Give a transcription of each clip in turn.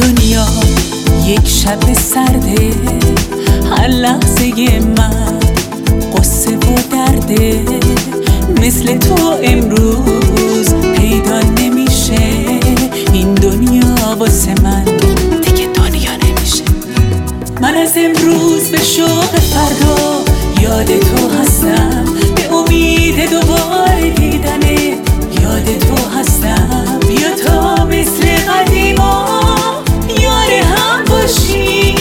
دنیا یک شب سرده هر لحظه ما قصه بو درده مثل تو امروز. از امروز به شوق فردا یاد تو هستم. به امید دوباره دیدنه یاد تو هستم. بیا تا مثل قدیما یار هم باشی،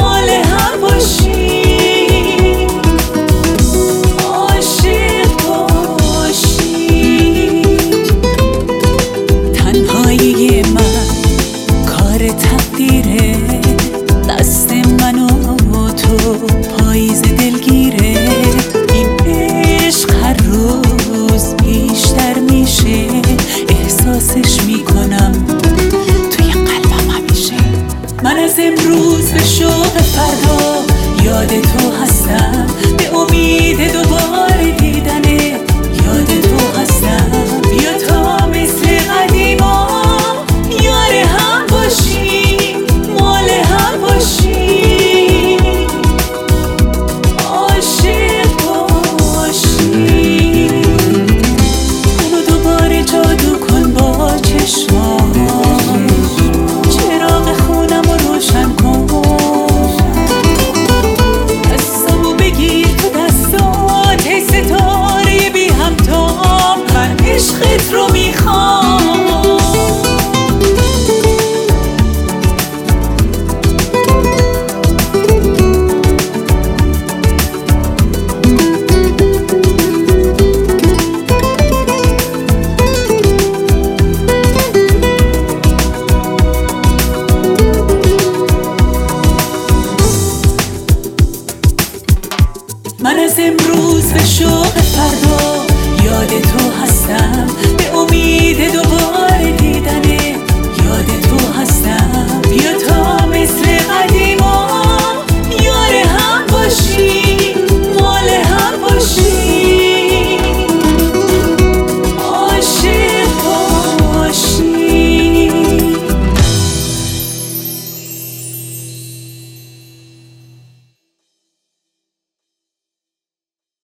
مال هم باشی. عاشق باشی. تنهایی من کار تقدیر شد فردا من از امروز به شوق فردا.